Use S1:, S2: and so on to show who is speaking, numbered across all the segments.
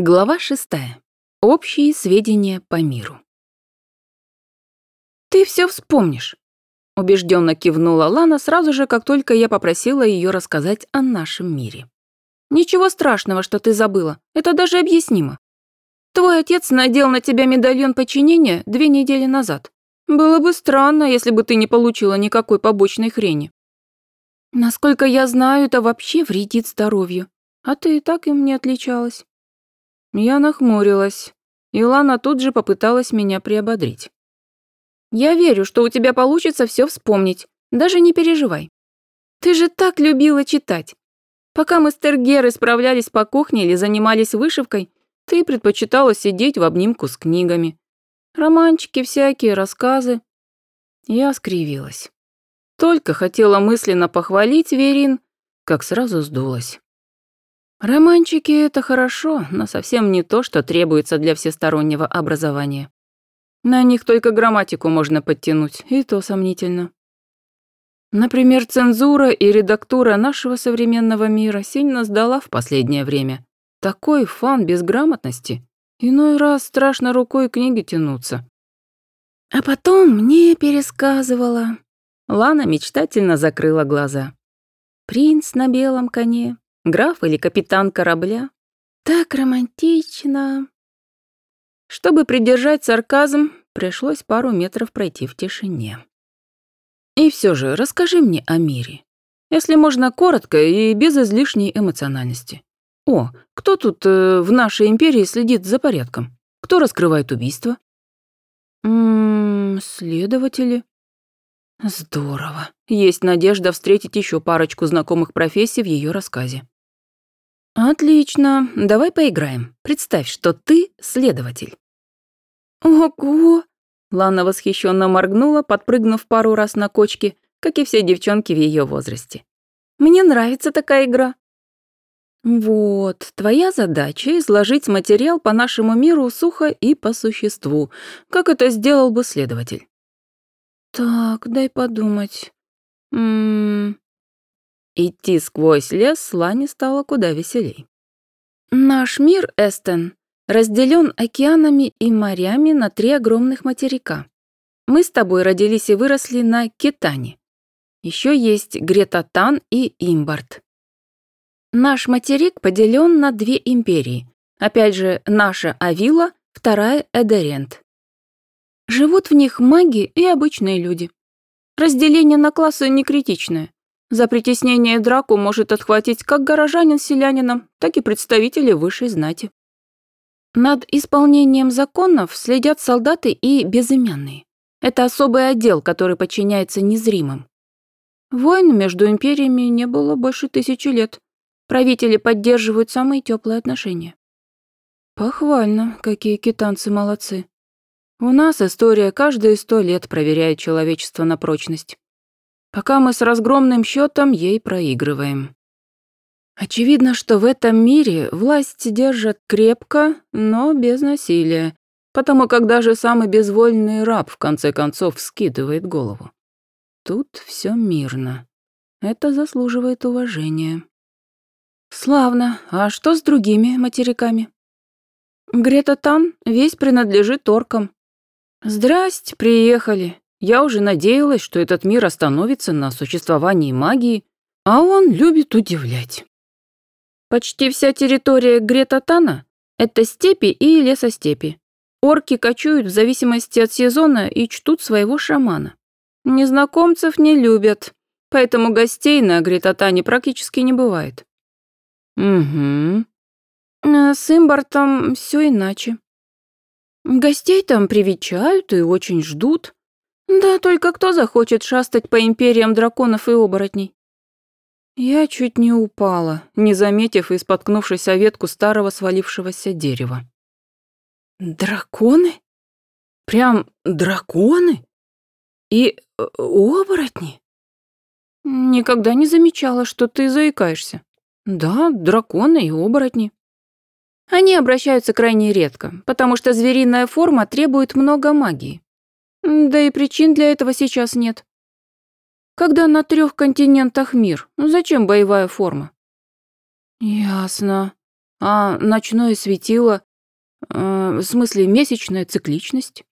S1: Глава шестая. Общие сведения по миру. «Ты все вспомнишь», — убежденно кивнула Лана сразу же, как только я попросила ее рассказать о нашем мире. «Ничего страшного, что ты забыла. Это даже объяснимо. Твой отец надел на тебя медальон подчинения две недели назад. Было бы странно, если бы ты не получила никакой побочной хрени. Насколько я знаю, это вообще вредит здоровью. А ты и так им не отличалась. Я нахмурилась. и Лана тут же попыталась меня приободрить. «Я верю, что у тебя получится все вспомнить. Даже не переживай. Ты же так любила читать. Пока мы с Тергерой справлялись по кухне или занимались вышивкой, ты предпочитала сидеть в обнимку с книгами. Романчики всякие, рассказы». Я скривилась. Только хотела мысленно похвалить Верин, как сразу сдулась. Романчики — это хорошо, но совсем не то, что требуется для всестороннего образования. На них только грамматику можно подтянуть, и то сомнительно. Например, цензура и редактура нашего современного мира сильно сдала в последнее время. Такой фан безграмотности. Иной раз страшно рукой книги тянуться. А потом мне пересказывала. Лана мечтательно закрыла глаза. Принц на белом коне, Граф или капитан корабля? Так романтично. Чтобы придержать сарказм, пришлось пару метров пройти в тишине. И все же расскажи мне о мире. Если можно коротко и без излишней эмоциональности. О, кто тут э, в нашей империи следит за порядком? Кто раскрывает убийство? Ммм, следователи. Здорово. Есть надежда встретить еще парочку знакомых профессий в ее рассказе. «Отлично. Давай поиграем. Представь, что ты следователь». «Ого!» Лана восхищенно моргнула, подпрыгнув пару раз на кочке, как и все девчонки в ее возрасте. «Мне нравится такая игра». «Вот, твоя задача — изложить материал по нашему миру сухо и по существу, как это сделал бы следователь». «Так, дай подумать. Ммм, Идти сквозь лес Лане стало куда веселей. «Наш мир, Эстен, разделен океанами и морями на три огромных материка. Мы с тобой родились и выросли на Китане. Еще есть Гретатан и Имбарт. Наш материк поделен на две империи. Опять же, наша Авила, вторая Эдерент. Живут в них маги и обычные люди. Разделение на классы не критичное. За притеснение драку может отхватить как горожанин с селянином, так и представители высшей знати. Над исполнением законов следят солдаты и безымянные. Это особый отдел, который подчиняется незримым. Войн между империями не было больше тысячи лет. Правители поддерживают самые теплые отношения. Похвально, какие китанцы молодцы. У нас история каждые сто лет проверяет человечество на прочность пока мы с разгромным счетом ей проигрываем. Очевидно, что в этом мире власть держат крепко, но без насилия, потому как даже самый безвольный раб в конце концов скидывает голову. Тут все мирно. Это заслуживает уважения. Славно. А что с другими материками? Грета Тан весь принадлежит оркам. Здрасте, приехали. Я уже надеялась, что этот мир остановится на существовании магии, а он любит удивлять. Почти вся территория Гретатана — это степи и лесостепи. Орки кочуют в зависимости от сезона и чтут своего шамана. Незнакомцев не любят, поэтому гостей на Гретатане практически не бывает. Угу. А с Имбартом все иначе. Гостей там привечают и очень ждут. Да только кто захочет шастать по империям драконов и оборотней? Я чуть не упала, не заметив и споткнувшись о ветку старого свалившегося дерева. Драконы? Прям драконы? И э, оборотни? Никогда не замечала, что ты заикаешься. Да, драконы и оборотни. Они обращаются крайне редко, потому что звериная форма требует много магии. Да и причин для этого сейчас нет. Когда на трех континентах мир, зачем боевая форма? Ясно. А ночное светило, э, в смысле месячная цикличность?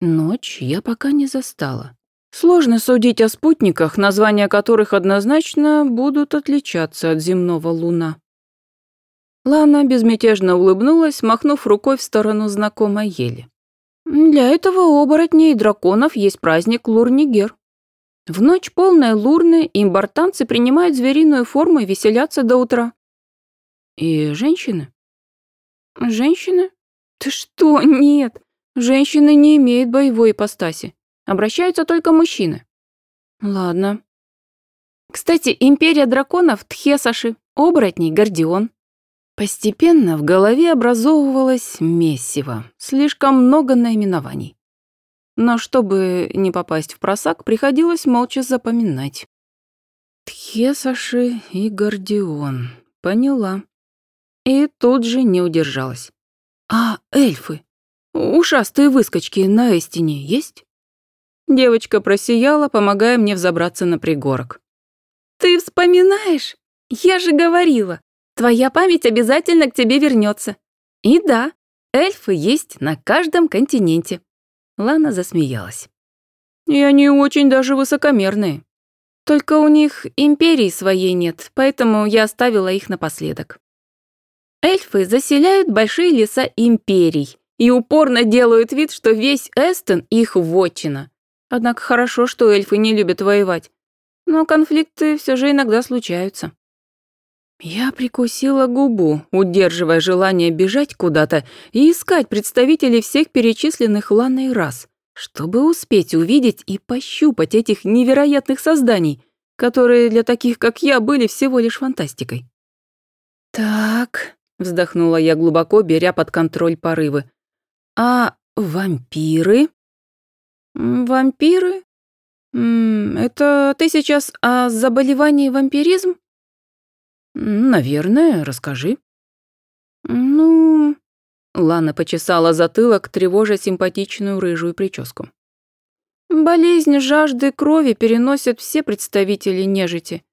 S1: Ночь я пока не застала. Сложно судить о спутниках, названия которых однозначно будут отличаться от земного луна. Лана безмятежно улыбнулась, махнув рукой в сторону знакомой ели. Для этого оборотней и драконов есть праздник Лурнигер. В ночь полной лурны имбартанцы принимают звериную форму и веселятся до утра. И женщины? Женщины? Ты что, нет. Женщины не имеют боевой ипостаси. Обращаются только мужчины. Ладно. Кстати, империя драконов Тхесаши, оборотней Гордион. Постепенно в голове образовывалось месиво, слишком много наименований. Но чтобы не попасть в просак, приходилось молча запоминать. Тхесаши и Гордион. Поняла. И тут же не удержалась. А эльфы? Ушастые выскочки на Эстине есть? Девочка просияла, помогая мне взобраться на пригорок. «Ты вспоминаешь? Я же говорила, твоя память обязательно к тебе вернется. И да, эльфы есть на каждом континенте». Лана засмеялась. «И они очень даже высокомерные. Только у них империи своей нет, поэтому я оставила их напоследок. Эльфы заселяют большие леса империй и упорно делают вид, что весь Эстон их вотчина. Однако хорошо, что эльфы не любят воевать. Но конфликты все же иногда случаются. Я прикусила губу, удерживая желание бежать куда-то и искать представителей всех перечисленных ланой рас, чтобы успеть увидеть и пощупать этих невероятных созданий, которые для таких, как я, были всего лишь фантастикой. «Так», — вздохнула я глубоко, беря под контроль порывы, «а вампиры?» «Вампиры? Это ты сейчас о заболевании вампиризм?» «Наверное, расскажи». «Ну...» Лана почесала затылок, тревожа симпатичную рыжую прическу. «Болезнь жажды крови переносят все представители нежити.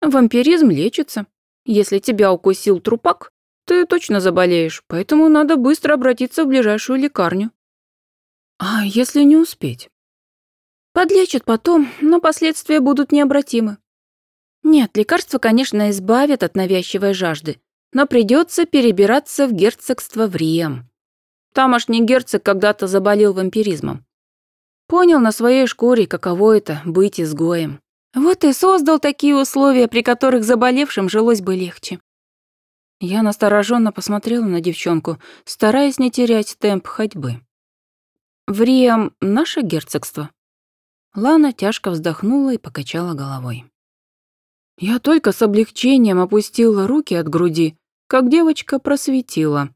S1: Вампиризм лечится. Если тебя укусил трупак, ты точно заболеешь, поэтому надо быстро обратиться в ближайшую лекарню». А если не успеть? Подлечат потом, но последствия будут необратимы. Нет, лекарства, конечно, избавят от навязчивой жажды, но придется перебираться в герцогство Врием. Тамошний герцог когда-то заболел вампиризмом. Понял на своей шкуре, каково это — быть изгоем. Вот и создал такие условия, при которых заболевшим жилось бы легче. Я настороженно посмотрела на девчонку, стараясь не терять темп ходьбы. Вриам наше герцогство?» Лана тяжко вздохнула и покачала головой. Я только с облегчением опустила руки от груди, как девочка просветила.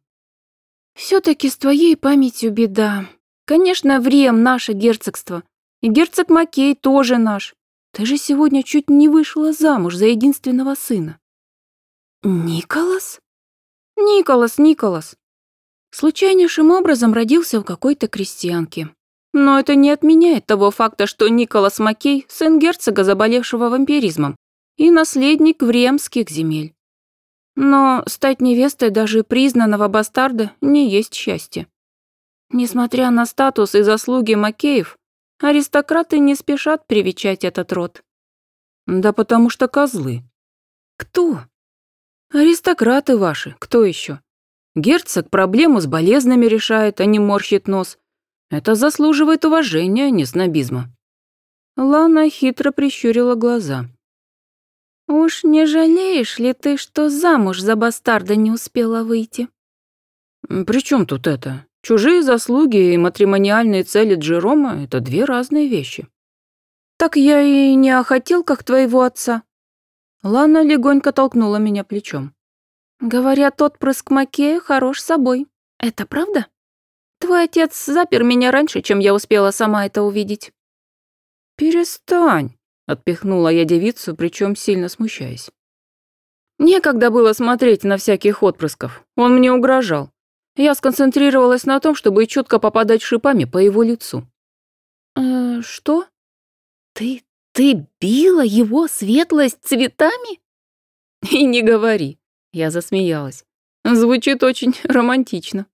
S1: все таки с твоей памятью беда. Конечно, Вриам наше герцогство. И герцог Макей тоже наш. Ты же сегодня чуть не вышла замуж за единственного сына». «Николас?» «Николас, Николас. Случайнейшим образом родился у какой-то крестьянки. Но это не отменяет того факта, что Николас Маккей – сын герцога, заболевшего вампиризмом, и наследник времских земель. Но стать невестой даже признанного бастарда не есть счастье. Несмотря на статус и заслуги Макеев, аристократы не спешат привечать этот род. Да потому что козлы. Кто? Аристократы ваши, кто еще? Герцог проблему с болезнами решает, а не морщит нос. Это заслуживает уважения, а не снобизма. Лана хитро прищурила глаза. «Уж не жалеешь ли ты, что замуж за бастарда не успела выйти?» «При чем тут это? Чужие заслуги и матримониальные цели Джерома — это две разные вещи». «Так я и не охотел, как твоего отца». Лана легонько толкнула меня плечом. Говорят, отпрыск Макея хорош собой. Это правда? Твой отец запер меня раньше, чем я успела сама это увидеть. Перестань, отпихнула я девицу, причем сильно смущаясь. Некогда было смотреть на всяких отпрысков. Он мне угрожал. Я сконцентрировалась на том, чтобы четко попадать шипами по его лицу. «Э, что? Ты... ты била его светлость цветами?» «И не говори. Я засмеялась. Звучит очень романтично.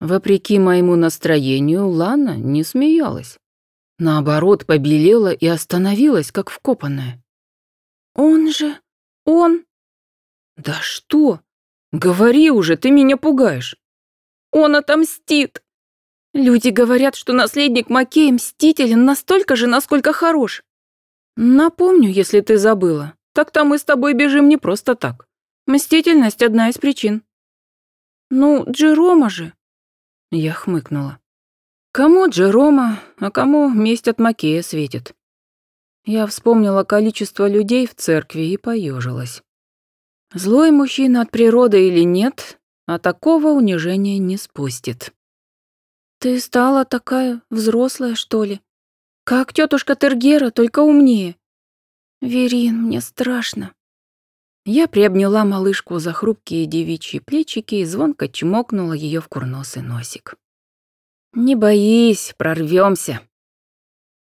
S1: Вопреки моему настроению, Лана не смеялась. Наоборот, побелела и остановилась, как вкопанная. «Он же... он...» «Да что? Говори уже, ты меня пугаешь!» «Он отомстит!» Люди говорят, что наследник Макея мстителен настолько же, насколько хорош. Напомню, если ты забыла, так-то мы с тобой бежим не просто так. Мстительность – одна из причин. Ну, Джерома же. Я хмыкнула. Кому Джерома, а кому месть от Макея светит? Я вспомнила количество людей в церкви и поежилась. Злой мужчина от природы или нет, а такого унижения не спустит. «Ты стала такая взрослая, что ли? Как тетушка Тергера, только умнее. Верин, мне страшно». Я приобняла малышку за хрупкие девичьи плечики и звонко чмокнула ее в курносый носик. «Не боись, прорвемся.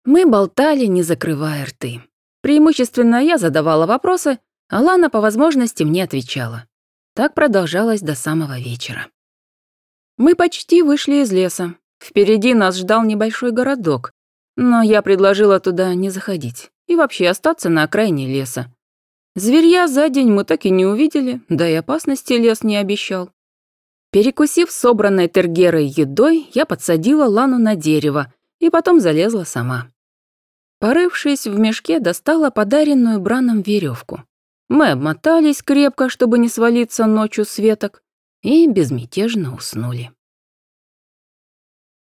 S1: Мы болтали, не закрывая рты. Преимущественно я задавала вопросы, а Лана по возможности мне отвечала. Так продолжалось до самого вечера. Мы почти вышли из леса. Впереди нас ждал небольшой городок, но я предложила туда не заходить и вообще остаться на окраине леса. Зверья за день мы так и не увидели, да и опасности лес не обещал. Перекусив собранной тергерой едой, я подсадила Лану на дерево и потом залезла сама. Порывшись в мешке, достала подаренную Браном веревку. Мы обмотались крепко, чтобы не свалиться ночью с веток, и безмятежно уснули.